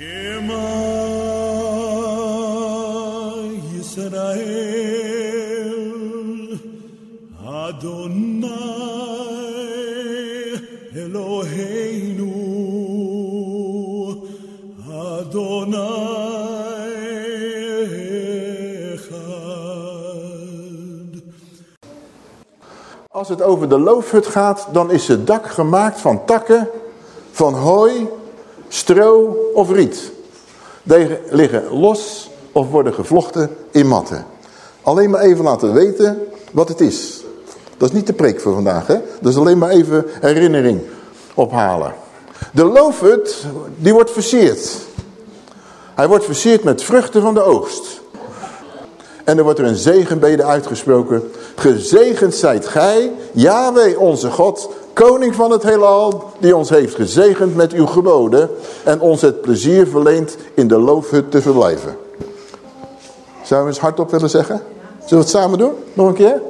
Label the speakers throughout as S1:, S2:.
S1: Als het over de loofhut gaat, dan is het dak gemaakt van takken, van hooi, stro of riet. Die liggen los of worden gevlochten in matten. Alleen maar even laten weten wat het is. Dat is niet de preek voor vandaag, hè? Dat is alleen maar even herinnering ophalen. De loofhut, die wordt versierd. Hij wordt versierd met vruchten van de oogst. En er wordt er een zegenbede uitgesproken. Gezegend zijt gij, Yahweh onze God, koning van het heelal, die ons heeft gezegend met uw geboden en ons het plezier verleent in de loofhut te verblijven. Zouden we eens hardop willen zeggen? Zullen we het samen doen? Nog een keer?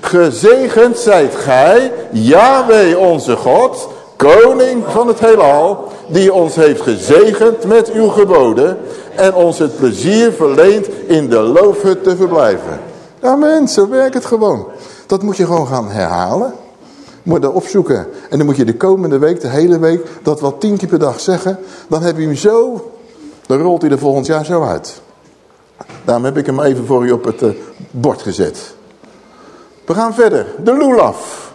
S1: Gezegend zijt gij, Yahweh onze God, koning van het heelal, die ons heeft gezegend met uw geboden en ons het plezier verleent in de loofhut te verblijven. Amen, zo werkt het gewoon. Dat moet je gewoon gaan herhalen. Moet je opzoeken. En dan moet je de komende week, de hele week, dat wel tien keer per dag zeggen. Dan heb je hem zo, dan rolt hij er volgend jaar zo uit. Daarom heb ik hem even voor u op het uh, bord gezet. We gaan verder. De lulaf.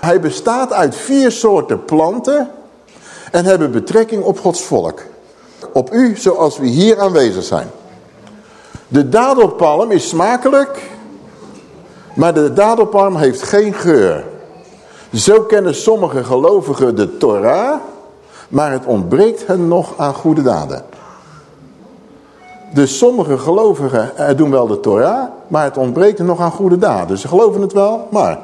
S1: Hij bestaat uit vier soorten planten en hebben betrekking op Gods volk. Op u zoals we hier aanwezig zijn. De dadelpalm is smakelijk, maar de dadelpalm heeft geen geur. Zo kennen sommige gelovigen de Torah, maar het ontbreekt hen nog aan goede daden. Dus sommige gelovigen doen wel de Torah, maar het ontbreekt hen nog aan goede daden. Ze geloven het wel, maar...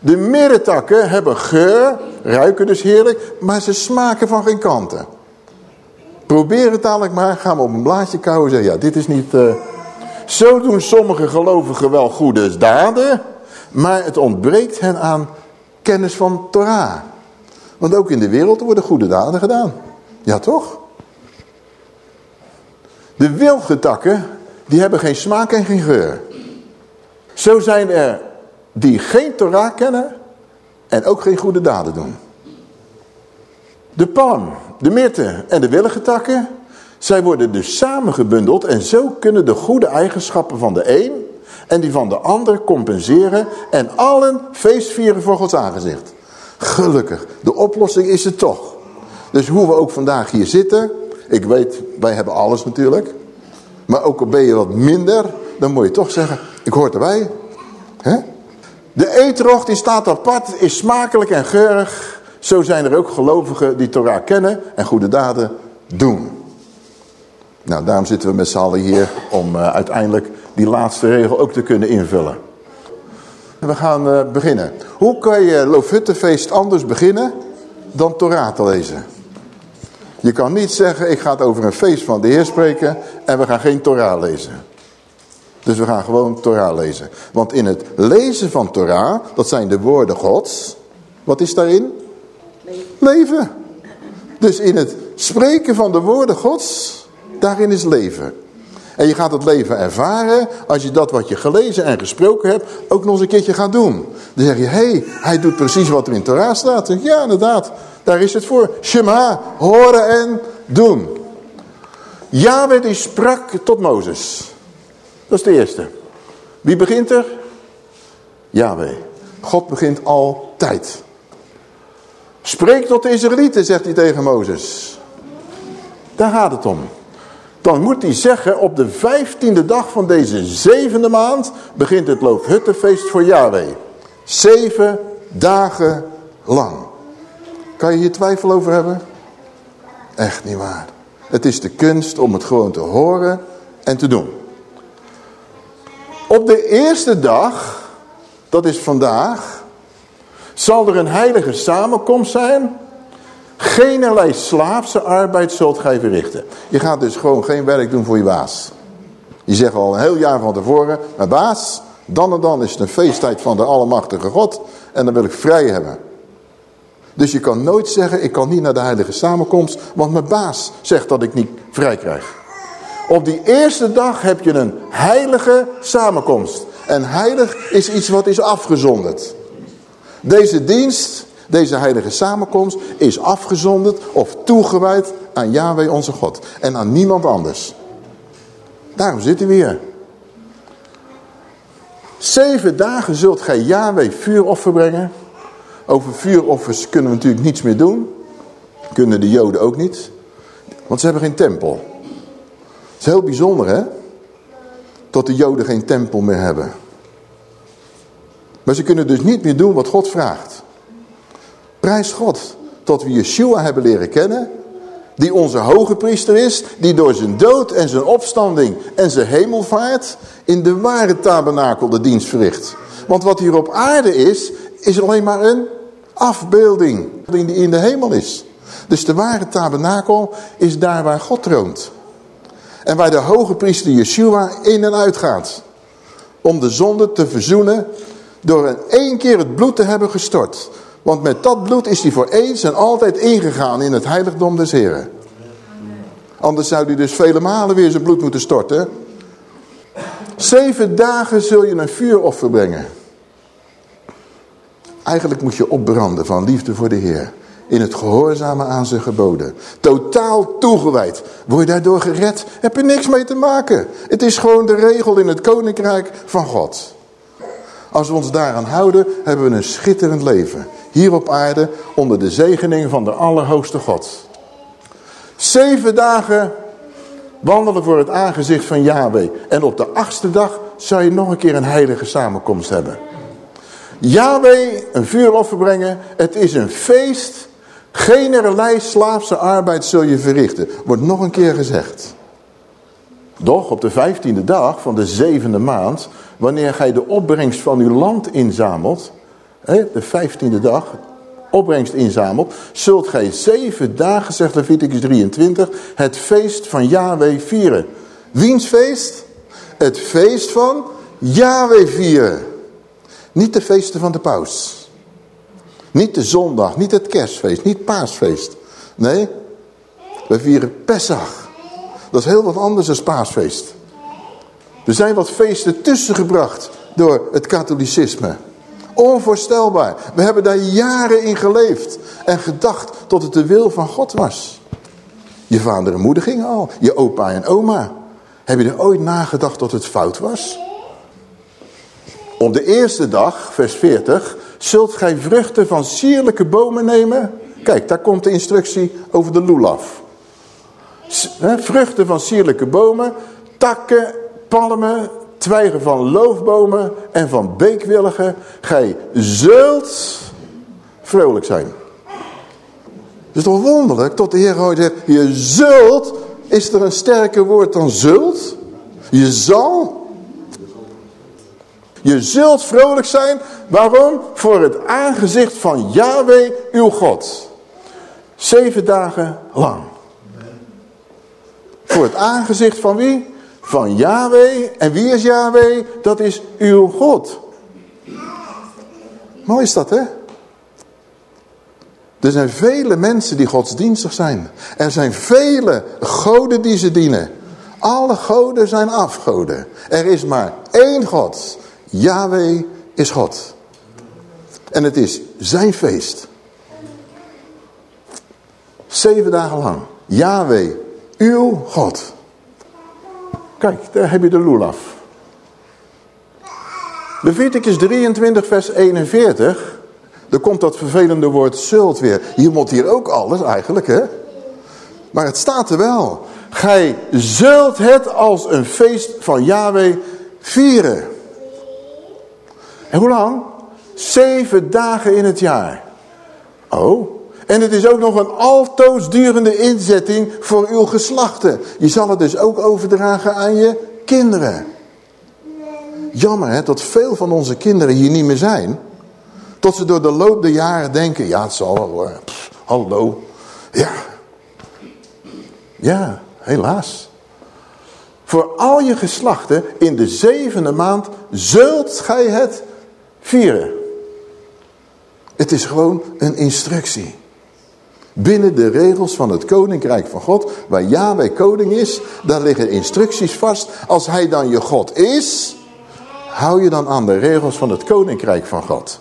S1: De mirretakken hebben geur, ruiken dus heerlijk, maar ze smaken van geen kanten. Probeer het dadelijk maar, gaan we op een blaadje kauwen en zeggen, ja, dit is niet... Uh... Zo doen sommige gelovigen wel goede daden, maar het ontbreekt hen aan kennis van Torah. Want ook in de wereld worden goede daden gedaan. Ja, toch? De wilgetakken, die hebben geen smaak en geen geur. Zo zijn er die geen Torah kennen en ook geen goede daden doen. De palm, de mirte en de willige takken, zij worden dus samengebundeld en zo kunnen de goede eigenschappen van de een en die van de ander compenseren en allen feest vieren voor Gods aangezicht. Gelukkig, de oplossing is het toch. Dus hoe we ook vandaag hier zitten, ik weet, wij hebben alles natuurlijk, maar ook al ben je wat minder, dan moet je toch zeggen, ik hoor erbij. De eetrocht die staat apart, is smakelijk en geurig. Zo zijn er ook gelovigen die Torah kennen en goede daden doen. Nou, daarom zitten we met z'n allen hier om uh, uiteindelijk die laatste regel ook te kunnen invullen. We gaan uh, beginnen. Hoe kan je Loofhuttenfeest anders beginnen dan Torah te lezen? Je kan niet zeggen, ik ga het over een feest van de Heer spreken en we gaan geen Torah lezen. Dus we gaan gewoon Torah lezen. Want in het lezen van Torah, dat zijn de woorden gods. Wat is daarin? Leven. leven. Dus in het spreken van de woorden gods, daarin is leven. En je gaat het leven ervaren als je dat wat je gelezen en gesproken hebt ook nog eens een keertje gaat doen. Dan zeg je, hé, hey, hij doet precies wat er in Torah staat. Ja, inderdaad, daar is het voor. Shema, horen en doen. Yahweh die sprak tot Mozes. Dat is de eerste. Wie begint er? Yahweh. God begint altijd. Spreek tot de Israëlieten, zegt hij tegen Mozes. Daar gaat het om. Dan moet hij zeggen, op de vijftiende dag van deze zevende maand begint het Loofhuttenfeest voor Yahweh. Zeven dagen lang. Kan je hier twijfel over hebben? Echt niet waar. Het is de kunst om het gewoon te horen en te doen. Op de eerste dag, dat is vandaag, zal er een heilige samenkomst zijn. Geen slaafse arbeid zult gij verrichten. Je gaat dus gewoon geen werk doen voor je baas. Je zegt al een heel jaar van tevoren, mijn baas, dan en dan is het een feesttijd van de Allemachtige God en dan wil ik vrij hebben. Dus je kan nooit zeggen, ik kan niet naar de heilige samenkomst, want mijn baas zegt dat ik niet vrij krijg. Op die eerste dag heb je een heilige samenkomst. En heilig is iets wat is afgezonderd. Deze dienst, deze heilige samenkomst, is afgezonderd of toegewijd aan Yahweh onze God. En aan niemand anders. Daarom zitten we hier. Zeven dagen zult gij Yahweh vuuroffer brengen. Over vuuroffers kunnen we natuurlijk niets meer doen. Kunnen de joden ook niet. Want ze hebben geen tempel. Het is heel bijzonder hè. Dat de joden geen tempel meer hebben. Maar ze kunnen dus niet meer doen wat God vraagt. Prijs God tot we Yeshua hebben leren kennen. Die onze hoge priester is. Die door zijn dood en zijn opstanding en zijn hemelvaart in de ware tabernakel de dienst verricht. Want wat hier op aarde is, is alleen maar een afbeelding die in de hemel is. Dus de ware tabernakel is daar waar God troont. En waar de hoge priester Yeshua in en uit gaat. Om de zonde te verzoenen door in één keer het bloed te hebben gestort. Want met dat bloed is hij voor eens en altijd ingegaan in het heiligdom des Heren. Anders zou hij dus vele malen weer zijn bloed moeten storten. Zeven dagen zul je een vuuroffer brengen. Eigenlijk moet je opbranden van liefde voor de Heer. In het gehoorzamen aan zijn geboden. Totaal toegewijd. Word je daardoor gered? Heb je niks mee te maken. Het is gewoon de regel in het koninkrijk van God. Als we ons daaraan houden, hebben we een schitterend leven. Hier op aarde, onder de zegening van de Allerhoogste God. Zeven dagen wandelen voor het aangezicht van Yahweh. En op de achtste dag zou je nog een keer een heilige samenkomst hebben. Yahweh een vuuroffer brengen. Het is een feest. Generlei slaafse arbeid zul je verrichten. Wordt nog een keer gezegd. Doch op de vijftiende dag van de zevende maand. Wanneer gij de opbrengst van uw land inzamelt. De vijftiende dag. Opbrengst inzamelt. Zult gij zeven dagen, zegt Leviticus 23. Het feest van Yahweh vieren. Wiens feest? Het feest van Yahweh vieren. Niet de feesten van de paus. Niet de zondag, niet het kerstfeest, niet paasfeest. Nee, we vieren Pesach. Dat is heel wat anders dan paasfeest. Er zijn wat feesten tussengebracht door het katholicisme. Onvoorstelbaar. We hebben daar jaren in geleefd en gedacht tot het de wil van God was. Je vader en moeder gingen al, je opa en oma. Heb je er ooit nagedacht dat het fout was? Op de eerste dag, vers 40, zult gij vruchten van sierlijke bomen nemen. Kijk, daar komt de instructie over de lulaf. Vruchten van sierlijke bomen, takken, palmen, twijgen van loofbomen en van beekwilligen. Gij zult vrolijk zijn. Het is toch wonderlijk tot de Heer zegt, je zult, is er een sterker woord dan zult? Je zal, je zult vrolijk zijn. Waarom? Voor het aangezicht van Yahweh, uw God. Zeven dagen lang. Voor het aangezicht van wie? Van Yahweh. En wie is Yahweh? Dat is uw God. Mooi is dat, hè? Er zijn vele mensen die godsdienstig zijn. Er zijn vele goden die ze dienen. Alle goden zijn afgoden. Er is maar één God. Yahweh is God. En het is zijn feest. Zeven dagen lang. Yahweh, uw God. Kijk, daar heb je de lulaf. Leviticus 23 vers 41. Er komt dat vervelende woord zult weer. Je moet hier ook alles eigenlijk, hè? Maar het staat er wel. Gij zult het als een feest van Yahweh vieren. En hoe lang? Zeven dagen in het jaar. Oh, en het is ook nog een altoos durende inzetting voor uw geslachten. Je zal het dus ook overdragen aan je kinderen. Jammer hè, dat veel van onze kinderen hier niet meer zijn. Tot ze door de loop der jaren denken, ja het zal wel hoor. hallo. Ja. Ja, helaas. Voor al je geslachten in de zevende maand zult gij het vieren. Het is gewoon een instructie. Binnen de regels van het koninkrijk van God, waar Yahweh koning is, daar liggen instructies vast. Als hij dan je God is, hou je dan aan de regels van het koninkrijk van God.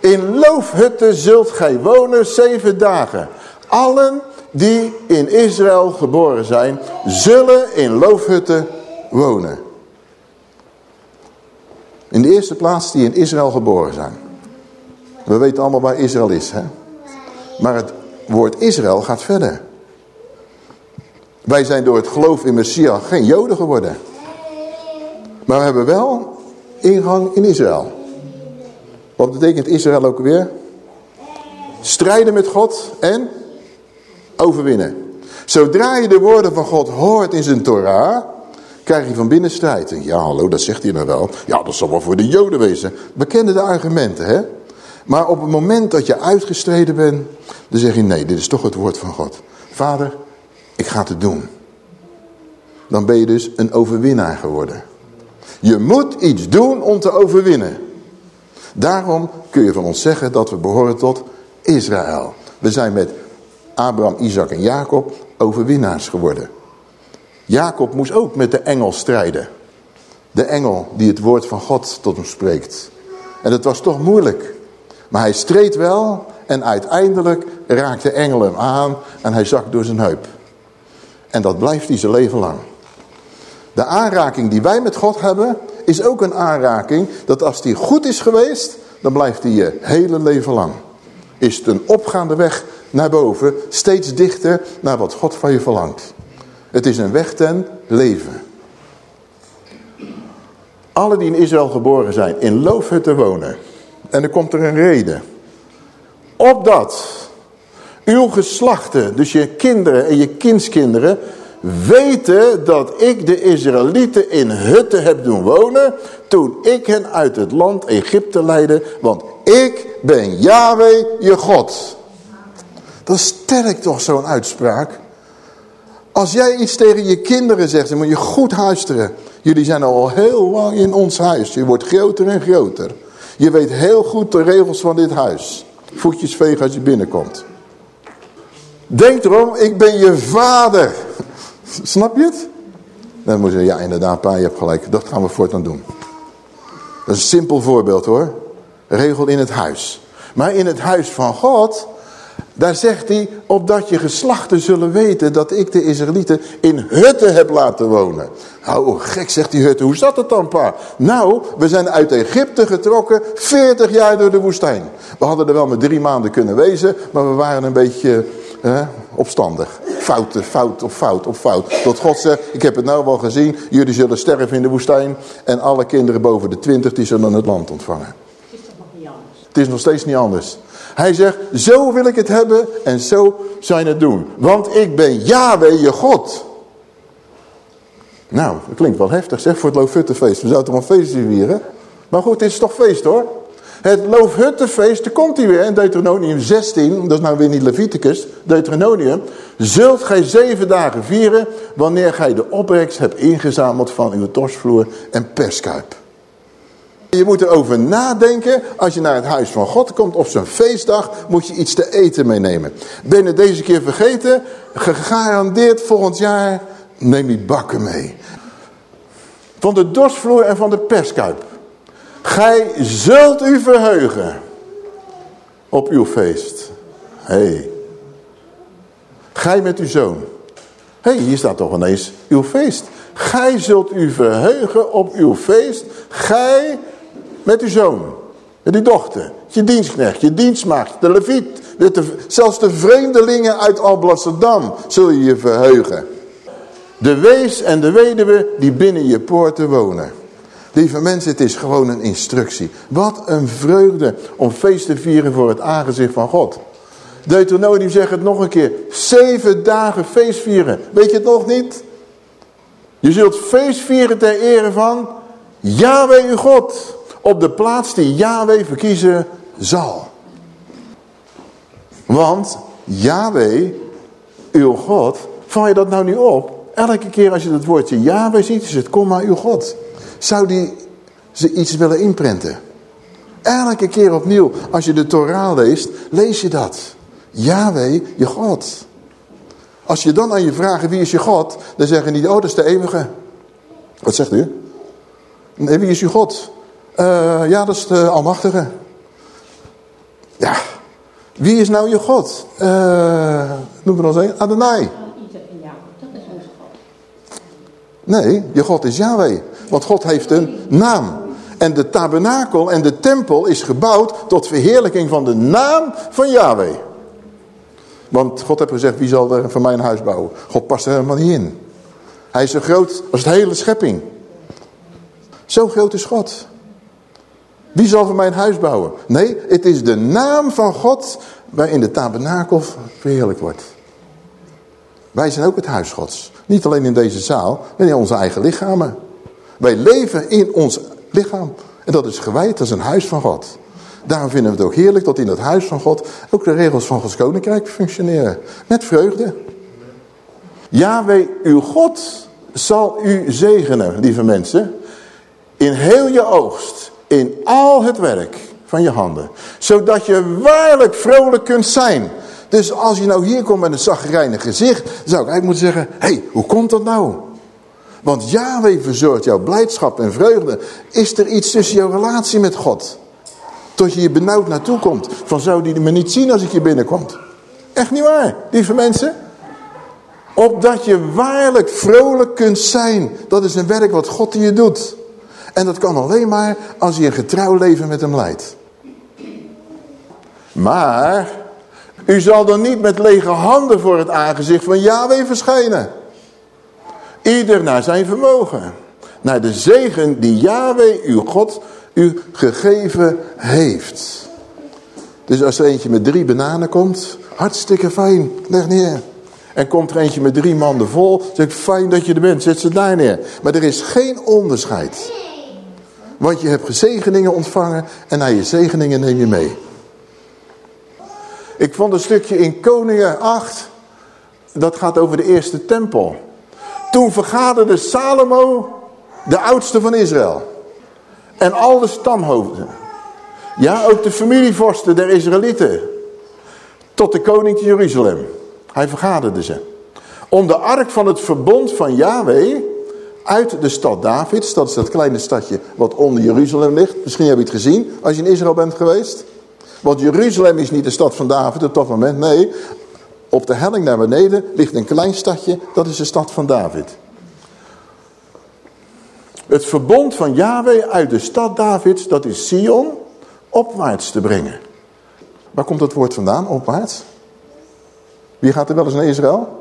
S1: In loofhutten zult gij wonen zeven dagen. Allen die in Israël geboren zijn, zullen in loofhutten wonen. In de eerste plaats die in Israël geboren zijn. We weten allemaal waar Israël is. Hè? Maar het woord Israël gaat verder. Wij zijn door het geloof in Messias geen Joden geworden. Maar we hebben wel ingang in Israël. Wat betekent Israël ook weer? Strijden met God en overwinnen. Zodra je de woorden van God hoort in zijn Torah, krijg je van binnen strijd. Ja, hallo, dat zegt hij nou wel. Ja, dat zal wel voor de Joden wezen. We kennen de argumenten, hè? Maar op het moment dat je uitgestreden bent, dan zeg je nee, dit is toch het woord van God. Vader, ik ga het doen. Dan ben je dus een overwinnaar geworden. Je moet iets doen om te overwinnen. Daarom kun je van ons zeggen dat we behoren tot Israël. We zijn met Abraham, Isaac en Jacob overwinnaars geworden. Jacob moest ook met de engel strijden. De engel die het woord van God tot hem spreekt. En het was toch moeilijk. Maar hij streed wel en uiteindelijk raakte de engel hem aan en hij zakt door zijn heup. En dat blijft hij zijn leven lang. De aanraking die wij met God hebben is ook een aanraking dat als die goed is geweest, dan blijft die je hele leven lang. Is het een opgaande weg naar boven, steeds dichter naar wat God van je verlangt. Het is een weg ten leven. Alle die in Israël geboren zijn, in loofhutten wonen. En dan komt er een reden. Opdat uw geslachten, dus je kinderen en je kindskinderen, weten dat ik de Israëlieten in hutten heb doen wonen, toen ik hen uit het land Egypte leidde, want ik ben Yahweh je God. Dan stel ik toch zo'n uitspraak. Als jij iets tegen je kinderen zegt, dan moet je goed luisteren. Jullie zijn al heel lang in ons huis. Je wordt groter en groter. Je weet heel goed de regels van dit huis. Voetjes vegen als je binnenkomt. Denk erom, ik ben je vader. Snap je het? Dan moet je ja inderdaad pa, je hebt gelijk. Dat gaan we voortaan doen. Dat is een simpel voorbeeld hoor. Regel in het huis. Maar in het huis van God daar zegt hij, opdat je geslachten zullen weten dat ik de Israëlieten in hutten heb laten wonen. Nou, gek zegt die hutten, hoe zat het dan pa? Nou, we zijn uit Egypte getrokken, 40 jaar door de woestijn. We hadden er wel met drie maanden kunnen wezen, maar we waren een beetje eh, opstandig. Fout, fout op fout op fout. Tot God zegt, ik heb het nou wel gezien, jullie zullen sterven in de woestijn. En alle kinderen boven de 20 die zullen het land ontvangen.
S2: Is dat nog niet anders?
S1: Het is nog steeds niet anders. Hij zegt, zo wil ik het hebben en zo je het doen. Want ik ben Yahweh je God. Nou, dat klinkt wel heftig zeg voor het Loofhuttenfeest. We zouden toch een feestje vieren? Maar goed, dit is toch feest hoor. Het Loofhuttenfeest, daar komt hij weer in Deuteronomium 16. Dat is nou weer niet Leviticus, Deuteronomium. Zult gij zeven dagen vieren wanneer gij de opbrengst hebt ingezameld van uw torsvloer en perskuip. Je moet erover nadenken, als je naar het huis van God komt op zijn feestdag, moet je iets te eten meenemen. Ben je deze keer vergeten, gegarandeerd volgend jaar neem die bakken mee. Van de dorsvloer en van de perskuip. Gij zult u verheugen op uw feest. Hé. Hey. Gij met uw zoon. Hé, hey, hier staat toch ineens uw feest. Gij zult u verheugen op uw feest. Gij met uw zoon, met uw dochter, je dienstknecht, je dienstmaagd, de leviet, zelfs de vreemdelingen uit Alblasserdam zul je je verheugen. De wees en de weduwe die binnen je poorten wonen. Lieve mensen, het is gewoon een instructie. Wat een vreugde om feest te vieren voor het aangezicht van God. Deuteronomium zegt het nog een keer. Zeven dagen feest vieren. Weet je het nog niet? Je zult feest vieren ter ere van Yahweh uw God op de plaats die Yahweh verkiezen zal. Want Yahweh, uw God, val je dat nou niet op? Elke keer als je het woordje Yahweh ziet, is het kom maar uw God. Zou die ze iets willen inprenten? Elke keer opnieuw, als je de Torah leest, lees je dat. Yahweh, je God. Als je dan aan je vragen wie is je God, dan zeggen niet, oh dat is de eeuwige. Wat zegt u? Nee, wie is je God? Uh, ja, dat is de Almachtige. Ja, wie is nou je God? Uh, noem er ons een. Adonai. Nee, je God is Yahweh. Want God heeft een naam. En de tabernakel en de tempel is gebouwd tot verheerlijking van de naam van Yahweh. Want God heeft gezegd, wie zal er van mijn huis bouwen? God past er helemaal niet in. Hij is zo groot als de hele schepping. Zo groot is God. Wie zal van mijn huis bouwen? Nee, het is de naam van God waarin de tabernakel verheerlijkt wordt. Wij zijn ook het huis Gods. Niet alleen in deze zaal, maar in onze eigen lichamen. Wij leven in ons lichaam. En dat is gewijd als een huis van God. Daarom vinden we het ook heerlijk dat in het huis van God ook de regels van Gods koninkrijk functioneren. Met vreugde. Yahweh, uw God, zal u zegenen, lieve mensen. In heel je oogst. In al het werk van je handen. Zodat je waarlijk vrolijk kunt zijn. Dus als je nou hier komt met een zagrijnig gezicht, zou ik eigenlijk moeten zeggen, hé, hey, hoe komt dat nou? Want Yahweh verzorgt jouw blijdschap en vreugde. Is er iets tussen jouw relatie met God? Tot je je benauwd naartoe komt. Van zou die me niet zien als ik hier binnenkomt? Echt niet waar, lieve mensen. Opdat je waarlijk vrolijk kunt zijn. Dat is een werk wat God in je doet. En dat kan alleen maar als je een getrouw leven met hem leidt. Maar u zal dan niet met lege handen voor het aangezicht van Yahweh verschijnen. Ieder naar zijn vermogen. Naar de zegen die Yahweh, uw God, u gegeven heeft. Dus als er eentje met drie bananen komt, hartstikke fijn, leg neer. En komt er eentje met drie manden vol, zeg ik, fijn dat je er bent, zet ze daar neer. Maar er is geen onderscheid. Want je hebt zegeningen ontvangen en naar je zegeningen neem je mee. Ik vond een stukje in Koningen 8, dat gaat over de eerste tempel. Toen vergaderde Salomo, de oudste van Israël. En al de stamhoofden. Ja, ook de familievorsten der Israëlieten. Tot de koning te Jeruzalem. Hij vergaderde ze. Om de ark van het verbond van Yahweh uit de stad Davids. Dat is dat kleine stadje wat onder Jeruzalem ligt. Misschien heb je het gezien als je in Israël bent geweest. Want Jeruzalem is niet de stad van David op dat moment. Nee, op de helling naar beneden ligt een klein stadje. Dat is de stad van David. Het verbond van Yahweh uit de stad Davids, dat is Sion, opwaarts te brengen. Waar komt dat woord vandaan, opwaarts? Wie gaat er wel eens naar Israël?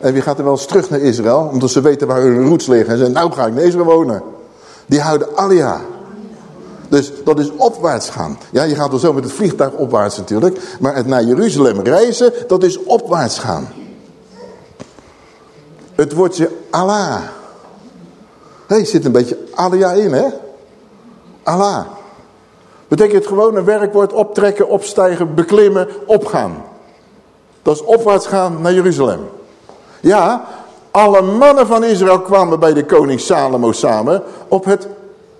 S1: En wie gaat er wel eens terug naar Israël? Omdat ze weten waar hun roots liggen. En zeggen, nou ga ik naar Israël wonen. Die houden alia. Dus dat is opwaarts gaan. Ja, je gaat wel zo met het vliegtuig opwaarts natuurlijk. Maar het naar Jeruzalem reizen, dat is opwaarts gaan. Het woordje Allah. Hé, hey, zit een beetje alia in, hè? Allah. Betekent gewoon een werkwoord optrekken, opstijgen, beklimmen, opgaan. Dat is opwaarts gaan naar Jeruzalem. Ja, alle mannen van Israël kwamen bij de koning Salomo samen op het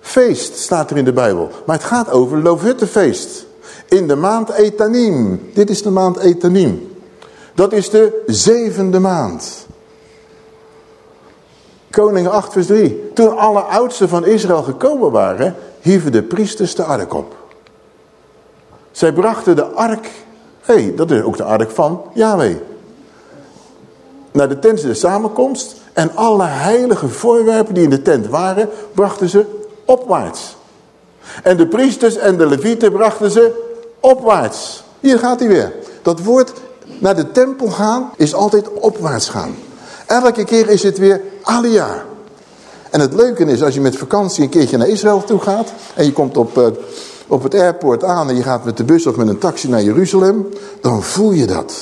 S1: feest, staat er in de Bijbel. Maar het gaat over Loofhuttenfeest. In de maand Etanim. Dit is de maand Etanim. Dat is de zevende maand. Koning 8 vers 3. Toen alle oudsten van Israël gekomen waren, hieven de priesters de ark op. Zij brachten de ark, hé, hey, dat is ook de ark van Yahweh. Naar de tent de samenkomst en alle heilige voorwerpen die in de tent waren, brachten ze opwaarts. En de priesters en de levieten brachten ze opwaarts. Hier gaat hij weer. Dat woord naar de tempel gaan is altijd opwaarts gaan. Elke keer is het weer alia. En het leuke is, als je met vakantie een keertje naar Israël toe gaat... en je komt op, uh, op het airport aan en je gaat met de bus of met een taxi naar Jeruzalem... dan voel je dat.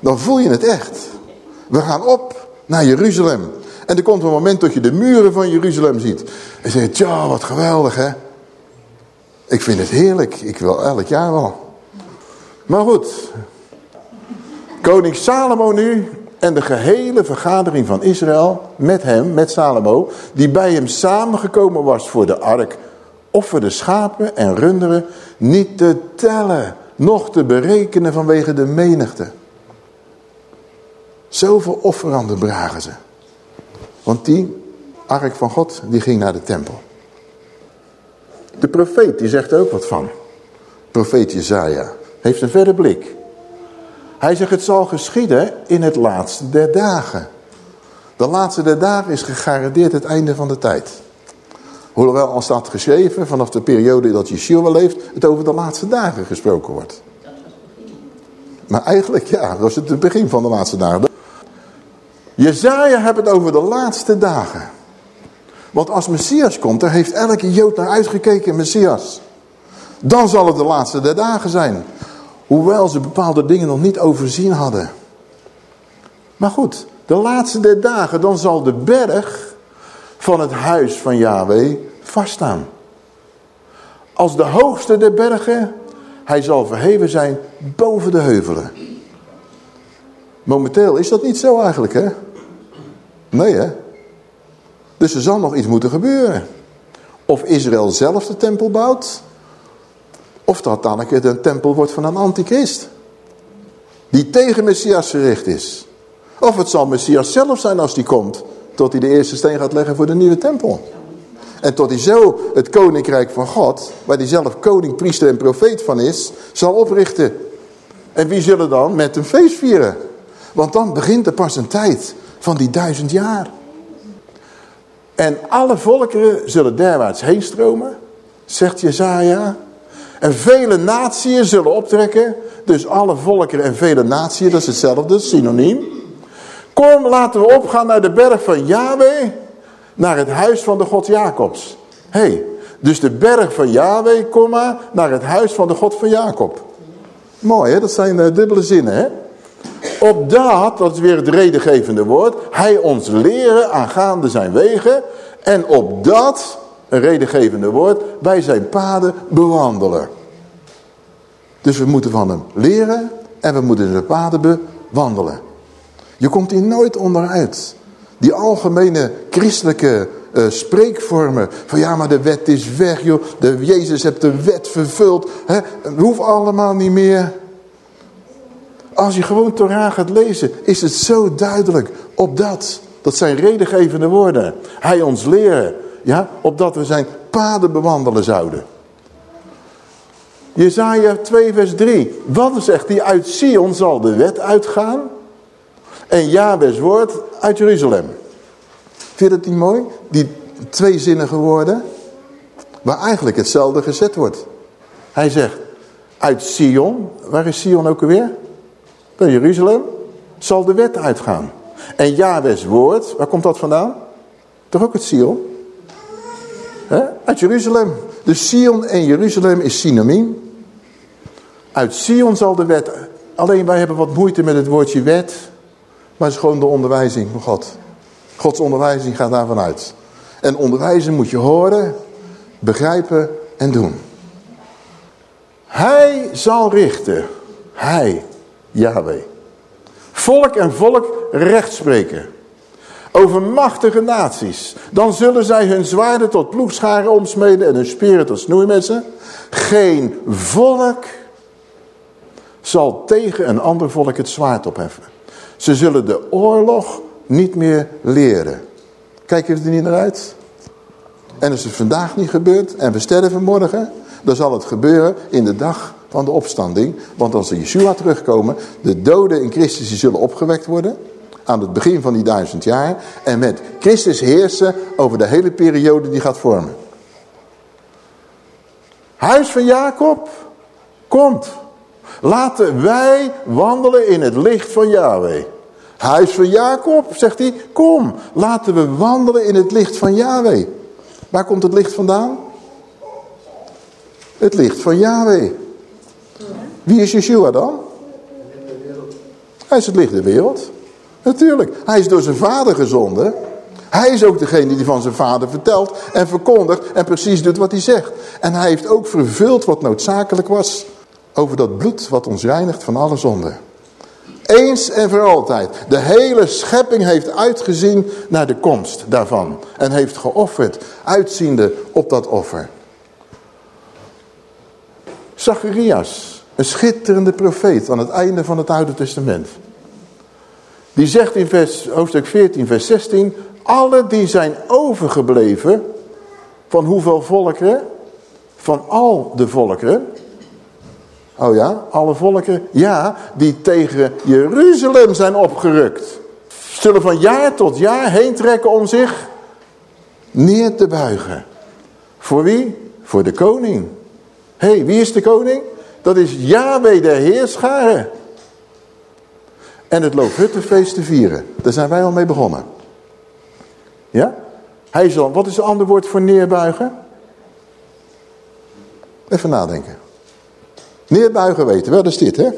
S1: Dan voel je het echt. We gaan op naar Jeruzalem. En er komt een moment dat je de muren van Jeruzalem ziet. En je zegt, ja, wat geweldig hè. Ik vind het heerlijk. Ik wil elk jaar wel. Maar goed. Koning Salomo nu en de gehele vergadering van Israël met hem, met Salomo, die bij hem samengekomen was voor de ark offerde schapen en runderen niet te tellen, noch te berekenen vanwege de menigte. Zoveel offeranden bragen ze. Want die ark van God, die ging naar de tempel. De profeet, die zegt er ook wat van. Profeet Jezaja heeft een verre blik. Hij zegt, het zal geschieden in het laatste der dagen. De laatste der dagen is gegarandeerd het einde van de tijd. Hoewel als dat geschreven, vanaf de periode dat Yeshua leeft, het over de laatste dagen gesproken wordt. Maar eigenlijk, ja, was het het begin van de laatste dagen. Jezaja heeft het over de laatste dagen. Want als Messias komt, daar heeft elke Jood naar uitgekeken, Messias. Dan zal het de laatste der dagen zijn. Hoewel ze bepaalde dingen nog niet overzien hadden. Maar goed, de laatste der dagen, dan zal de berg van het huis van Yahweh vaststaan. Als de hoogste der bergen, hij zal verheven zijn boven de heuvelen. Momenteel is dat niet zo eigenlijk, hè? Nee, hè? Dus er zal nog iets moeten gebeuren. Of Israël zelf de tempel bouwt. Of dat dan een keer een tempel wordt van een antichrist. Die tegen Messias gericht is. Of het zal Messias zelf zijn als die komt. Tot hij de eerste steen gaat leggen voor de nieuwe tempel. En tot hij zo het koninkrijk van God, waar hij zelf koning, priester en profeet van is, zal oprichten. En wie zullen dan met een feest vieren? Want dan begint er pas een tijd van die duizend jaar. En alle volkeren zullen derwaarts heen stromen, zegt Jezaja. En vele naties zullen optrekken. Dus alle volkeren en vele naties, dat is hetzelfde, synoniem. Kom, laten we opgaan naar de berg van Yahweh, naar het huis van de God Jacobs. hey, dus de berg van Yahweh, kom maar, naar het huis van de God van Jacob. Mooi hè, dat zijn uh, dubbele zinnen hè. Opdat, dat is weer het redengevende woord, hij ons leren aangaande zijn wegen. En opdat, een redengevende woord, wij zijn paden bewandelen. Dus we moeten van hem leren en we moeten de paden bewandelen. Je komt hier nooit onderuit. Die algemene christelijke uh, spreekvormen. Van ja, maar de wet is weg, joh. De, Jezus heeft de wet vervuld. Hè? Het hoeft allemaal niet meer. Als je gewoon Torah gaat lezen, is het zo duidelijk. Op dat, zijn redengevende woorden. Hij ons leren, ja, opdat we zijn paden bewandelen zouden. Jezaja 2 vers 3. Wat zegt hij? Uit Sion zal de wet uitgaan. En Jabes woord uit Jeruzalem. Vind je niet mooi? Die tweezinnige woorden. Waar eigenlijk hetzelfde gezet wordt. Hij zegt, uit Sion. Waar is Sion ook alweer? Bij Jeruzalem. Zal de wet uitgaan. En Jabes woord, waar komt dat vandaan? Toch ook het Sion? Uit Jeruzalem. Dus Sion en Jeruzalem is synoniem. Uit Sion zal de wet... Alleen wij hebben wat moeite met het woordje wet. Maar het is gewoon de onderwijzing van God. Gods onderwijzing gaat daarvan uit. En onderwijzen moet je horen, begrijpen en doen. Hij zal richten. Hij, Yahweh. Volk en volk recht spreken. Over machtige naties. Dan zullen zij hun zwaarden tot ploegscharen omsmeden en hun speren tot snoeimessen. Geen volk zal tegen een ander volk het zwaard opheffen. Ze zullen de oorlog niet meer leren. Kijken we er niet naar uit? En als het vandaag niet gebeurt en we sterven morgen, dan zal het gebeuren in de dag van de opstanding. Want als de Yeshua terugkomen, de doden in Christus die zullen opgewekt worden aan het begin van die duizend jaar. En met Christus heersen over de hele periode die gaat vormen. Huis van Jacob komt. Laten wij wandelen in het licht van Yahweh. Huis van Jacob, zegt hij, kom, laten we wandelen in het licht van Yahweh. Waar komt het licht vandaan? Het licht van Yahweh. Wie is Yeshua dan? Hij is het licht der wereld. Natuurlijk, hij is door zijn vader gezonden. Hij is ook degene die van zijn vader vertelt en verkondigt en precies doet wat hij zegt. En hij heeft ook vervuld wat noodzakelijk was over dat bloed wat ons reinigt van alle zonden. Eens en voor altijd. De hele schepping heeft uitgezien naar de komst daarvan. En heeft geofferd, uitziende op dat offer. Zacharias, een schitterende profeet aan het einde van het Oude Testament. Die zegt in vers, hoofdstuk 14, vers 16, alle die zijn overgebleven van hoeveel volkeren? Van al de volkeren. Oh ja, alle volkeren. Ja, die tegen Jeruzalem zijn opgerukt. Zullen van jaar tot jaar heen trekken om zich neer te buigen. Voor wie? Voor de koning. Hé, hey, wie is de koning? Dat is Yahweh de Heerscharen. En het Loofhuttenfeest te vieren. Daar zijn wij al mee begonnen. Ja? Hij zal, wat is het andere woord voor neerbuigen? Even nadenken. Neerbuigen weten wel, dat is dit hè.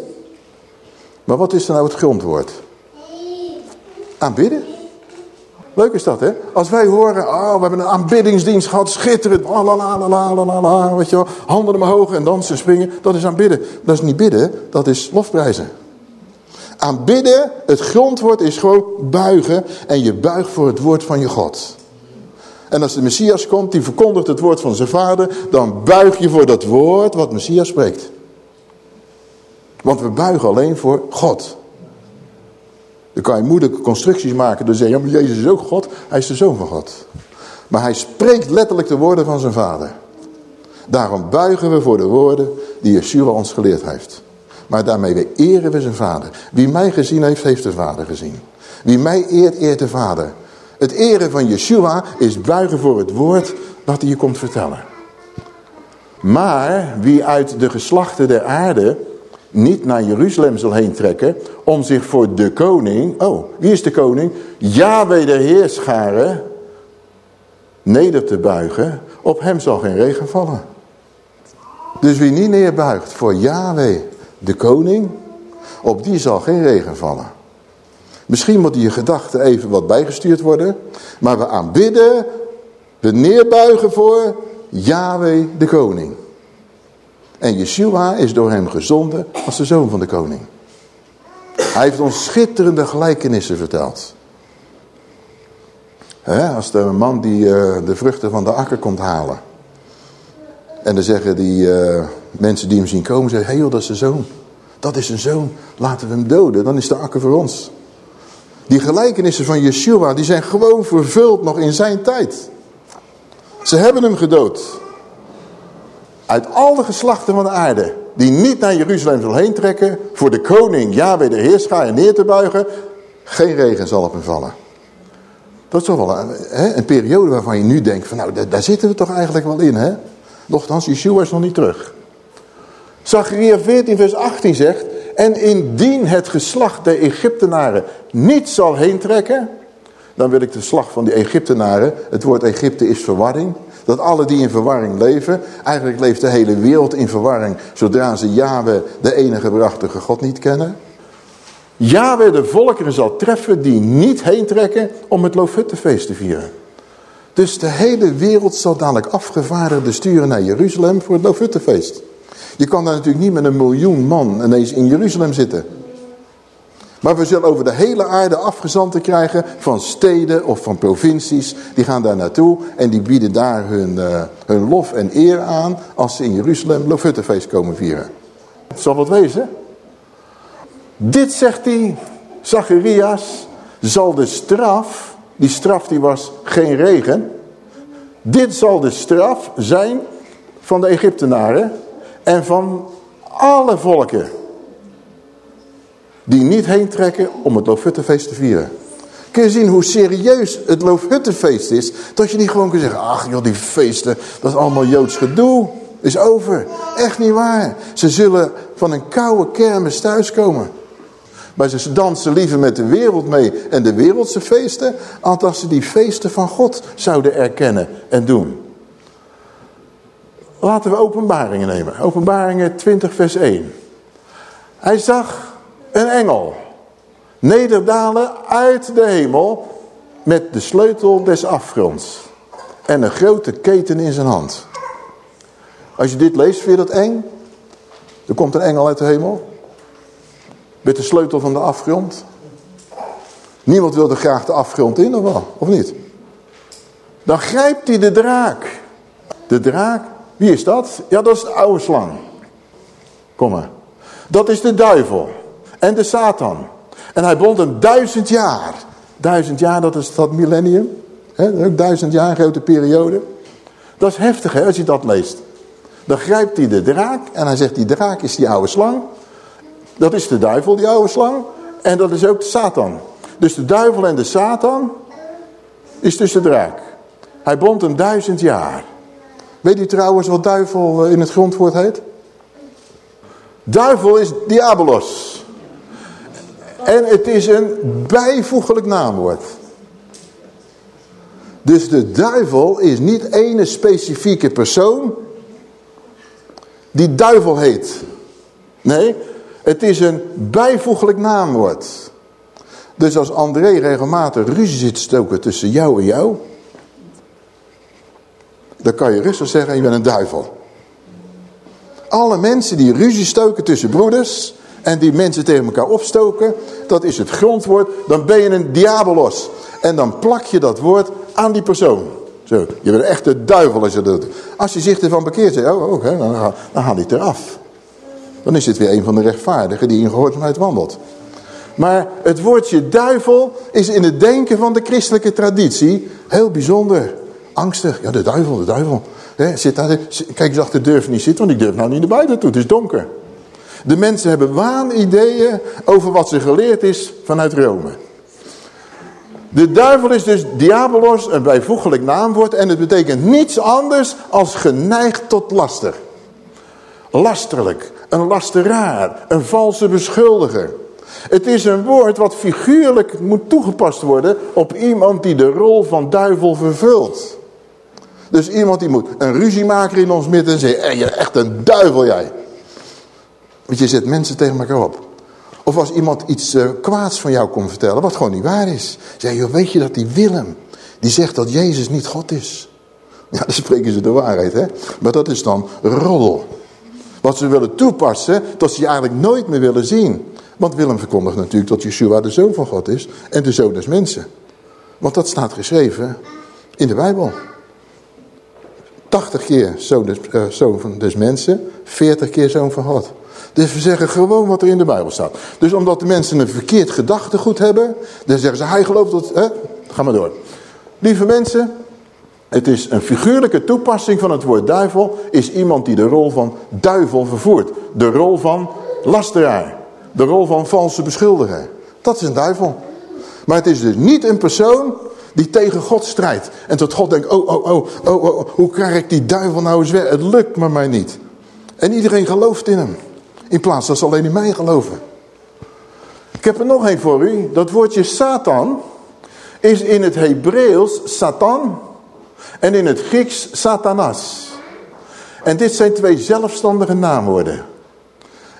S1: Maar wat is dan nou het grondwoord? Aanbidden. Leuk is dat, hè? Als wij horen, oh, we hebben een aanbiddingsdienst gehad, schitterend, la, weet je handen omhoog en dansen, springen, dat is aanbidden. Dat is niet bidden, dat is lofprijzen. Aanbidden, het grondwoord is gewoon buigen en je buigt voor het woord van je God. En als de Messias komt, die verkondigt het woord van zijn vader, dan buig je voor dat woord wat Messias spreekt. Want we buigen alleen voor God. Dan kan je moeilijke constructies maken door te zeggen, ja, Jezus is ook God. Hij is de Zoon van God. Maar hij spreekt letterlijk de woorden van zijn vader. Daarom buigen we voor de woorden die Yeshua ons geleerd heeft. Maar daarmee eren we zijn vader. Wie mij gezien heeft, heeft de vader gezien. Wie mij eert, eert de vader. Het eren van Yeshua is buigen voor het woord wat hij je komt vertellen. Maar wie uit de geslachten der aarde niet naar Jeruzalem zal heen trekken om zich voor de koning, oh, wie is de koning? Yahweh de heerscharen neder te buigen, op hem zal geen regen vallen. Dus wie niet neerbuigt voor Yahweh, de koning, op die zal geen regen vallen. Misschien moet die gedachte even wat bijgestuurd worden, maar we aanbidden, we neerbuigen voor Yahweh, de koning. En Yeshua is door hem gezonden als de zoon van de koning. Hij heeft ons schitterende gelijkenissen verteld. als er een man die uh, de vruchten van de akker komt halen. En dan zeggen die uh, mensen die hem zien komen, zeggen, hé joh, dat is de zoon. Dat is een zoon, laten we hem doden, dan is de akker voor ons. Die gelijkenissen van Yeshua, die zijn gewoon vervuld nog in zijn tijd. Ze hebben hem gedood uit al de geslachten van de aarde, die niet naar Jeruzalem zal heen trekken, voor de koning Yahweh de heerscharen neer te buigen, geen regen zal op hem vallen. Dat is toch wel een, hè, een periode waarvan je nu denkt, van nou, daar, zitten we toch eigenlijk wel in, hè? Nochtans, Yeshua is nog niet terug. Zachariah 14 vers 18 zegt, en indien het geslacht der Egyptenaren niet zal heen trekken, dan wil ik de slag van die Egyptenaren, het woord Egypte is verwarring, dat alle die in verwarring leven, eigenlijk leeft de hele wereld in verwarring, zodra ze Yahweh, de enige brachtige God, niet kennen. Yahweh de volkeren zal treffen die niet heen trekken om het Loofhuttenfeest te vieren. Dus de hele wereld zal dadelijk afgevaardigden sturen naar Jeruzalem voor het Loofhuttenfeest. Je kan daar natuurlijk niet met een miljoen man ineens in Jeruzalem zitten. Maar we zullen over de hele aarde afgezanten krijgen van steden of van provincies. Die gaan daar naartoe en die bieden daar hun, uh, hun lof en eer aan als ze in Jeruzalem Lofuttefeest komen vieren. Het zal wat wezen. Dit zegt hij, Zacharias, zal de straf, die straf die was geen regen. Dit zal de straf zijn van de Egyptenaren en van alle volken die niet heen trekken om het Loofhuttenfeest te vieren. Kun je zien hoe serieus het Loofhuttenfeest is, dat je niet gewoon kunt zeggen, ach joh, die feesten, dat is allemaal Joods gedoe, is over. Echt niet waar. Ze zullen van een koude kermis thuiskomen. Maar ze dansen liever met de wereld mee en de wereldse feesten, als ze die feesten van God zouden erkennen en doen. Laten we openbaringen nemen. Openbaringen 20 vers 1. Hij zag een engel nederdalen uit de hemel met de sleutel des afgronds en een grote keten in zijn hand. Als je dit leest, vind je dat eng? Er komt een engel uit de hemel met de sleutel van de afgrond. Niemand wilde graag de afgrond in, of wel? Of niet? Dan grijpt hij de draak. De draak, wie is dat? Ja, dat is de oude slang. Kom maar. Dat is de duivel. En de Satan. En hij bond een duizend jaar. Duizend jaar, dat is dat millennium. Duizend jaar, grote periode. Dat is heftig hè, als je dat leest. Dan grijpt hij de draak en hij zegt die draak is die oude slang. Dat is de duivel, die oude slang. En dat is ook de Satan. Dus de duivel en de Satan is dus de draak. Hij bond een duizend jaar. Weet u trouwens wat duivel in het grondwoord heet? Duivel is diabolos. En het is een bijvoeglijk naamwoord. Dus de duivel is niet ene specifieke persoon die duivel heet. Nee, het is een bijvoeglijk naamwoord. Dus als André regelmatig ruzie zit stoken tussen jou en jou... dan kan je rustig zeggen, je bent een duivel. Alle mensen die ruzie stoken tussen broeders... en die mensen tegen elkaar opstoken... dat is het grondwoord, dan ben je een diabolos. En dan plak je dat woord aan die persoon. Zo, je bent echt de duivel als je dat doet. Als je zich ervan bekeert, zeg oh, oh, dan, dan, haal het eraf. Dan is het weer een van de rechtvaardigen die in gehoorzaamheid wandelt. Maar het woordje duivel is in het denken van de christelijke traditie heel bijzonder. Angstig. Ja, de duivel, de duivel. zit daar, kijk eens achter de deur niet zitten, want ik durf nou niet naar buiten toe. Het is donker. De mensen hebben waanideeën over wat ze geleerd is vanuit Rome. De duivel is dus diabolos, een bijvoeglijk naamwoord. En het betekent niets anders als geneigd tot laster. Lasterlijk, een lasteraar, een valse beschuldiger. Het is een woord wat figuurlijk moet toegepast worden op iemand die de rol van duivel vervult. Dus iemand die moet een ruziemaker in ons midden en je echt een duivel jij. Want je zet mensen tegen elkaar op. Of als iemand iets uh, kwaads van jou komt vertellen, wat gewoon niet waar is. Zeg je, weet je dat die Willem, die zegt dat Jezus niet God is. Ja, dan spreken ze de waarheid, hè. Maar dat is dan roddel. Wat ze willen toepassen, dat ze je eigenlijk nooit meer willen zien. Want Willem verkondigt natuurlijk dat Yeshua de Zoon van God is en de Zoon des mensen. Want dat staat geschreven in de Bijbel. 80 keer zoon des, uh, zoon des mensen, 40 keer zoon van God. Dus we zeggen gewoon wat er in de Bijbel staat. Dus omdat de mensen een verkeerd gedachtegoed hebben, dan zeggen ze, hij gelooft dat... Hè? Ga maar door. Lieve mensen, het is een figuurlijke toepassing van het woord duivel, is iemand die de rol van duivel vervoert. De rol van lasteraar. De rol van valse beschuldiger. Dat is een duivel. Maar het is dus niet een persoon die tegen God strijdt. En tot God denkt, oh, oh, oh, oh, oh, hoe krijg ik die duivel nou eens weg? Het lukt maar mij niet. En iedereen gelooft in hem. In plaats dat ze alleen in mij geloven. Ik heb er nog een voor u. Dat woordje Satan is in het Hebreeuws Satan en in het Grieks Satanas. En dit zijn twee zelfstandige naamwoorden.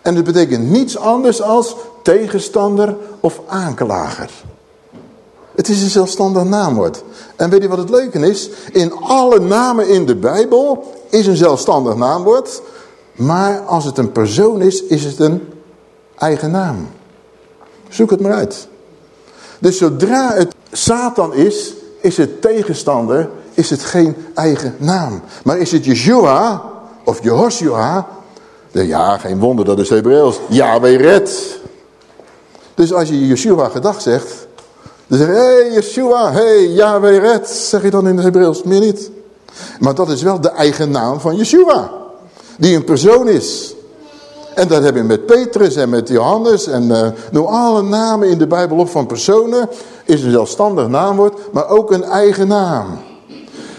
S1: En het betekent niets anders als tegenstander of aanklager. Het is een zelfstandig naamwoord. En weet je wat het leuke is? In alle namen in de Bijbel is een zelfstandig naamwoord. Maar als het een persoon is, is het een eigen naam. Zoek het maar uit. Dus zodra het Satan is, is het tegenstander, is het geen eigen naam. Maar is het Yeshua of Jehoshua, ja, geen wonder, dat is Hebreeuws. Yahweh red. Dus als je Yeshua gedag zegt, dan zeg je, hey Yeshua, hey Yahweh red, zeg je dan in het Hebreeuws, meer niet. Maar dat is wel de eigen naam van Yeshua die een persoon is. En dat heb je met Petrus en met Johannes en uh, noem alle namen in de Bijbel op van personen. Is een zelfstandig naamwoord, maar ook een eigen naam.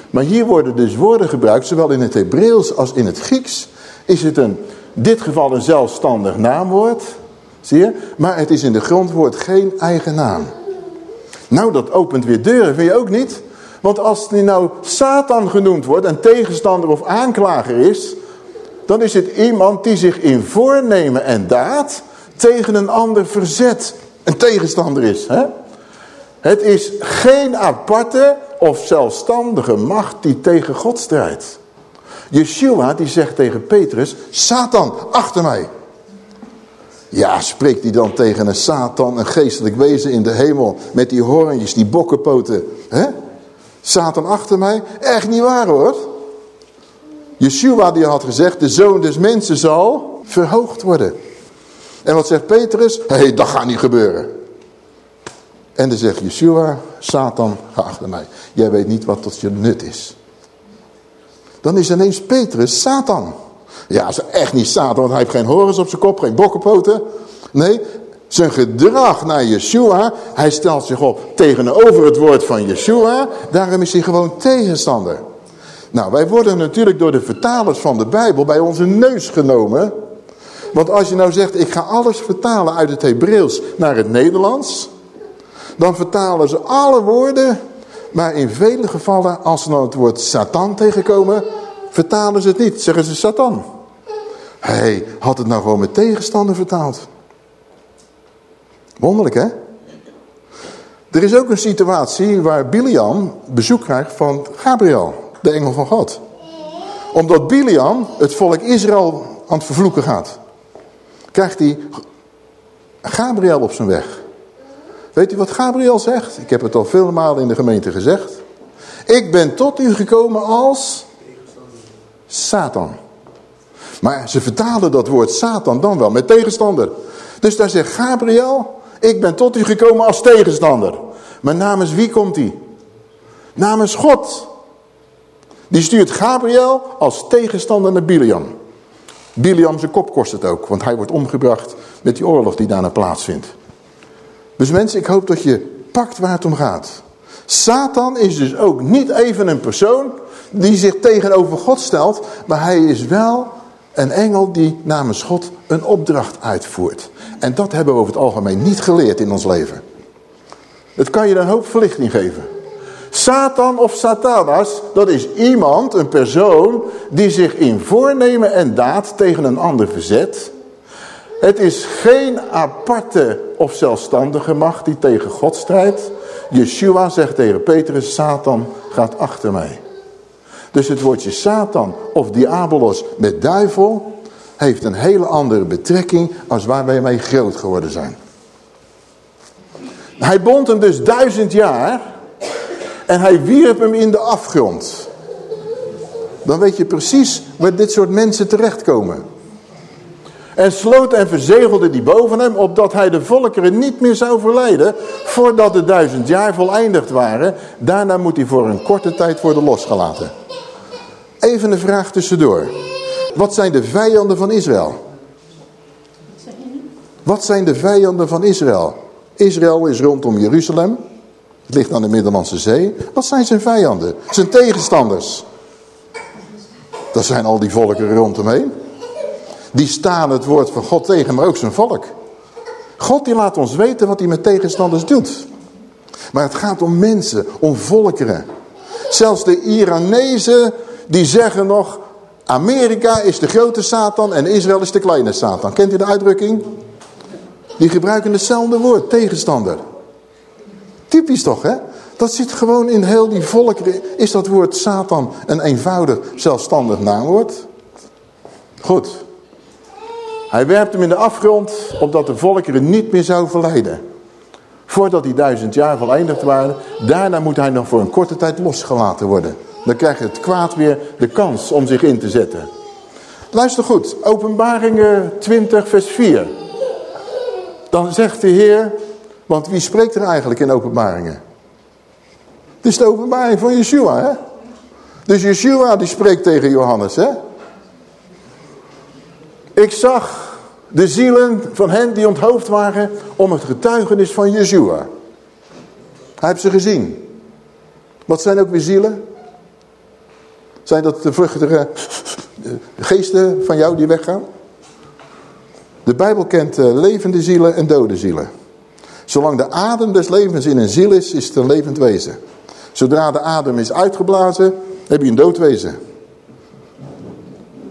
S1: Maar hier worden dus woorden gebruikt, zowel in het Hebreeuws als in het Grieks. Is het een, dit geval een zelfstandig naamwoord, zie je? Maar het is in de grondwoord geen eigen naam. Nou, dat opent weer deuren, vind je ook niet? Want als die nou Satan genoemd wordt en tegenstander of aanklager is dan is het iemand die zich in voornemen en daad tegen een ander verzet. Een tegenstander is. Hè? Het is geen aparte of zelfstandige macht die tegen God strijdt. Yeshua die zegt tegen Petrus, Satan, achter mij. Ja, spreekt hij dan tegen een Satan, een geestelijk wezen in de hemel, met die hoornjes, die bokkenpoten. Hè? Satan achter mij? Echt niet waar hoor. Yeshua die had gezegd, de zoon des mensen zal verhoogd worden. En wat zegt Petrus? Hé, hey, dat gaat niet gebeuren. En dan zegt Yeshua, Satan, ga achter mij. Jij weet niet wat tot je nut is. Dan is ineens Petrus Satan. Ja, is echt niet Satan, want hij heeft geen horens op zijn kop, geen bokkenpoten. Nee, zijn gedrag naar Yeshua, hij stelt zich op tegenover het woord van Yeshua. Daarom is hij gewoon tegenstander. Nou, wij worden natuurlijk door de vertalers van de Bijbel bij onze neus genomen. Want als je nou zegt, ik ga alles vertalen uit het Hebreeuws naar het Nederlands. Dan vertalen ze alle woorden, maar in vele gevallen, als ze dan het woord Satan tegenkomen, vertalen ze het niet. Zeggen ze Satan. Hé, hey, had het nou gewoon met tegenstander vertaald. Wonderlijk, hè? Er is ook een situatie waar Biliam bezoek krijgt van Gabriel, de engel van God. Omdat Biliam het volk Israël aan het vervloeken gaat. Krijgt hij Gabriel op zijn weg. Weet u wat Gabriel zegt? Ik heb het al veel malen in de gemeente gezegd. Ik ben tot u gekomen als Satan. Maar ze vertalen dat woord Satan dan wel met tegenstander. Dus daar zegt Gabriel, ik ben tot u gekomen als tegenstander. Maar namens wie komt hij? Namens God. Die stuurt Gabriel als tegenstander naar Biliam. Biliam zijn kop kost het ook, want hij wordt omgebracht met die oorlog die daarna plaatsvindt. Dus mensen, ik hoop dat je pakt waar het om gaat. Satan is dus ook niet even een persoon die zich tegenover God stelt, maar hij is wel een engel die namens God een opdracht uitvoert. En dat hebben we over het algemeen niet geleerd in ons leven. Het kan je een hoop verlichting geven. Satan of Satanas, dat is iemand, een persoon, die zich in voornemen en daad tegen een ander verzet. Het is geen aparte of zelfstandige macht die tegen God strijdt. Yeshua zegt tegen Petrus, Satan gaat achter mij. Dus het woordje Satan of diabolos met duivel heeft een hele andere betrekking als waar wij mee groot geworden zijn. Hij bond hem dus duizend jaar en hij wierp hem in de afgrond. Dan weet je precies waar dit soort mensen terechtkomen. En sloot en verzegelde die boven hem, opdat hij de volkeren niet meer zou verleiden, voordat de duizend jaar voleindigd waren. Daarna moet hij voor een korte tijd worden losgelaten. Even een vraag tussendoor. Wat zijn de vijanden van Israël? Wat zijn de vijanden van Israël? Israël is rondom Jeruzalem. Het ligt aan de Middellandse Zee. Wat zijn zijn vijanden? Zijn tegenstanders. Dat zijn al die volkeren rondomheen. Die staan het woord van God tegen, maar ook zijn volk. God die laat ons weten wat hij met tegenstanders doet. Maar het gaat om mensen, om volkeren. Zelfs de Iranezen die zeggen nog... Amerika is de grote Satan en Israël is de kleine Satan. Kent u de uitdrukking? Die gebruiken hetzelfde woord, tegenstander. Typisch toch, hè? Dat zit gewoon in heel die volkeren. Is dat woord Satan een eenvoudig, zelfstandig naamwoord? Goed. Hij werpt hem in de afgrond, opdat de volkeren niet meer zou verleiden. Voordat die duizend jaar voleindigd waren, daarna moet hij nog voor een korte tijd losgelaten worden. Dan krijgt het kwaad weer de kans om zich in te zetten. Luister goed, openbaringen 20 vers 4. Dan zegt de Heer, want wie spreekt er eigenlijk in openbaringen? Het is de openbaring van Yeshua, hè? Dus Yeshua die spreekt tegen Johannes, hè? Ik zag de zielen van hen die onthoofd waren om het getuigenis van Yeshua. Hij heeft ze gezien. Wat zijn ook weer zielen? Zijn dat de vluchtige geesten van jou die weggaan? De Bijbel kent eh, levende zielen en dode zielen. Zolang de adem des levens in een ziel is, is het een levend wezen. Zodra de adem is uitgeblazen, heb je een dood wezen.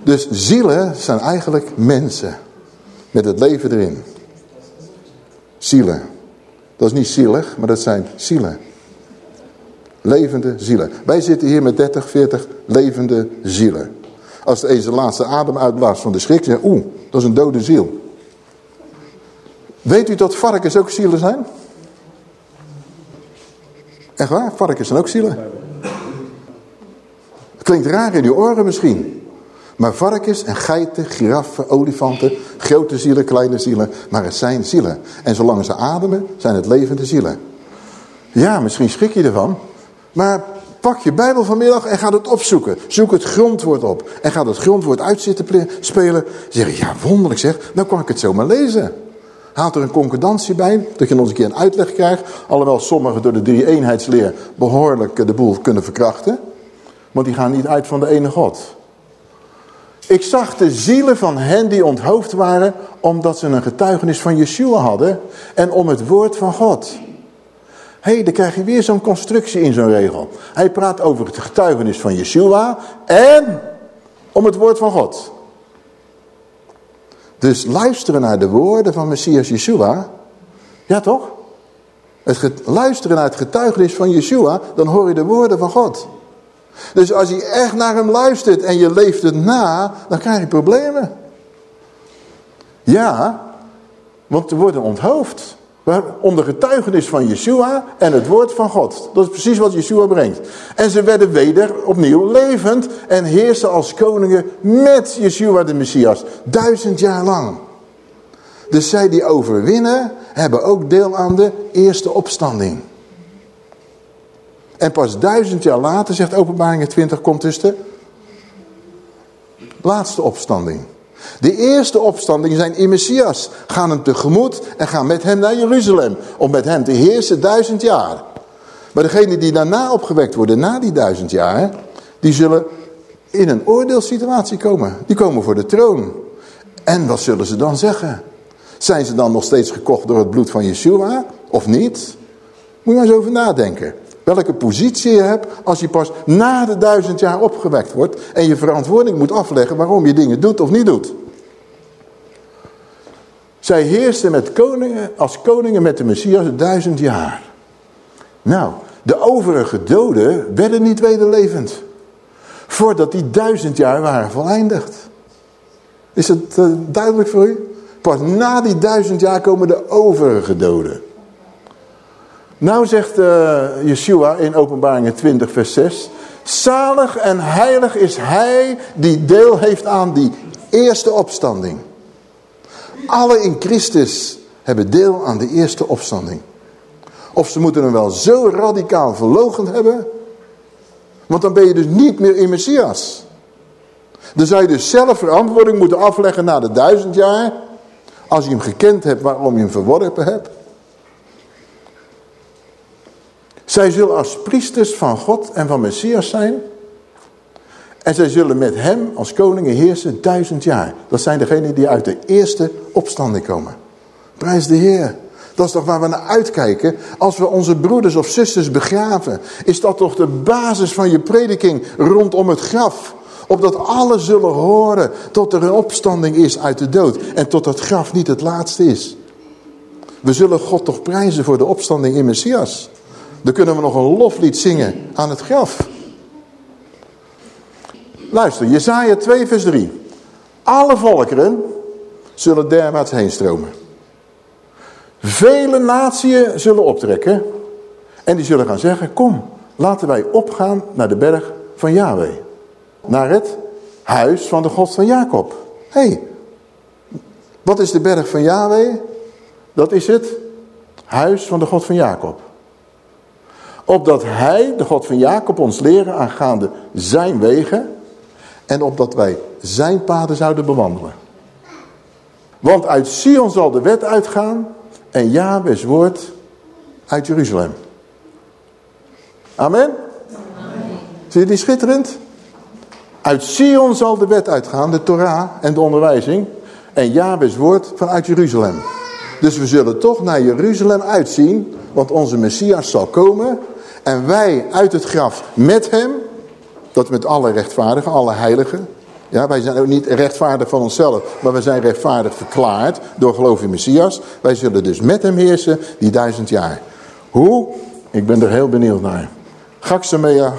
S1: Dus zielen zijn eigenlijk mensen. Met het leven erin. Zielen. Dat is niet zielig, maar dat zijn zielen. Levende zielen. Wij zitten hier met 30, 40 levende zielen. Als de zijn laatste adem uitblaast van de schrik, zeg oeh, dat is een dode ziel. Weet u dat varkens ook zielen zijn? Echt waar? Varkens zijn ook zielen. Het klinkt raar in uw oren misschien. Maar varkens en geiten, giraffen, olifanten, grote zielen, kleine zielen, maar het zijn zielen. En zolang ze ademen, zijn het levende zielen. Ja, misschien schrik je ervan, maar pak je Bijbel vanmiddag en ga het opzoeken. Zoek het grondwoord op en ga het grondwoord uitzitten spelen. Zeg ja wonderlijk zeg, dan kan ik het zomaar lezen. Haalt er een concordantie bij, dat je nog eens een keer een uitleg krijgt. Alhoewel sommigen door de drie-eenheidsleer behoorlijk de boel kunnen verkrachten. Want die gaan niet uit van de ene God. Ik zag de zielen van hen die onthoofd waren, omdat ze een getuigenis van Yeshua hadden en om het woord van God. Hé, hey, dan krijg je weer zo'n constructie in zo'n regel. Hij praat over het getuigenis van Yeshua en om het woord van God. Dus luisteren naar de woorden van Messias Yeshua, ja toch? Het luisteren naar het getuigenis van Yeshua, dan hoor je de woorden van God. Dus als je echt naar hem luistert en je leeft het na, dan krijg je problemen. Ja, want er worden onthoofd. Om de getuigenis van Yeshua en het woord van God. Dat is precies wat Yeshua brengt. En ze werden weder opnieuw levend en heersen als koningen met Yeshua de Messias. Duizend jaar lang. Dus zij die overwinnen, hebben ook deel aan de eerste opstanding. En pas duizend jaar later, zegt openbaring 20, komt dus de laatste opstanding. De eerste opstanding zijn in Messias. Gaan hem tegemoet en gaan met hem naar Jeruzalem. Om met hem te heersen duizend jaar. Maar degenen die daarna opgewekt worden, na die duizend jaar... die zullen in een oordeelssituatie komen. Die komen voor de troon. En wat zullen ze dan zeggen? Zijn ze dan nog steeds gekocht door het bloed van Yeshua? Of niet? Moet je maar eens over nadenken. Welke positie je hebt als je pas na de duizend jaar opgewekt wordt en je verantwoording moet afleggen waarom je dingen doet of niet doet. Zij heersten met koningen, als koningen met de Messias duizend jaar. Nou, de overige doden werden niet wederlevend. Voordat die duizend jaar waren voleindigd. Is het uh, duidelijk voor u? Pas na die duizend jaar komen de overige doden. Nou zegt uh, Yeshua in openbaringen 20 vers 6. Zalig en heilig is hij die deel heeft aan die eerste opstanding. Alle in Christus hebben deel aan de eerste opstanding. Of ze moeten hem wel zo radicaal verlogend hebben. Want dan ben je dus niet meer in Messias. Dan zou je dus zelf verantwoording moeten afleggen na de duizend jaar. Als je hem gekend hebt waarom je hem verworpen hebt. Zij zullen als priesters van God en van Messias zijn. En zij zullen met hem als koningen heersen duizend jaar. Dat zijn degenen die uit de eerste opstanding komen. Prijs de Heer. Dat is toch waar we naar uitkijken. Als we onze broeders of zusters begraven. Is dat toch de basis van je prediking rondom het graf. Opdat alle zullen horen tot er een opstanding is uit de dood. En tot het graf niet het laatste is. We zullen God toch prijzen voor de opstanding in Messias. Dan kunnen we nog een loflied zingen aan het graf. Luister, Jezaja 2 vers 3. Alle volkeren zullen derwaarts heen stromen. Vele natieën zullen optrekken. En die zullen gaan zeggen, kom, laten wij opgaan naar de berg van Yahweh. Naar het huis van de God van Jacob. Hé, hey, wat is de berg van Yahweh? Dat is het huis van de God van Jacob. Opdat hij, de God van Jacob, ons leren aangaande zijn wegen. En opdat wij zijn paden zouden bewandelen. Want uit Sion zal de wet uitgaan. En Jahwes woord uit Jeruzalem. Amen? Amen. Zie je die schitterend? Uit Sion zal de wet uitgaan, de Torah en de onderwijzing. En Jahwes woord vanuit Jeruzalem. Dus we zullen toch naar Jeruzalem uitzien. Want onze Messias zal komen. En wij uit het graf met hem, dat met alle rechtvaardigen, alle heiligen. Ja, wij zijn ook niet rechtvaardig van onszelf, maar we zijn rechtvaardig verklaard door geloof in Messias. Wij zullen dus met hem heersen die duizend jaar. Hoe? Ik ben er heel benieuwd naar. Gaksamea.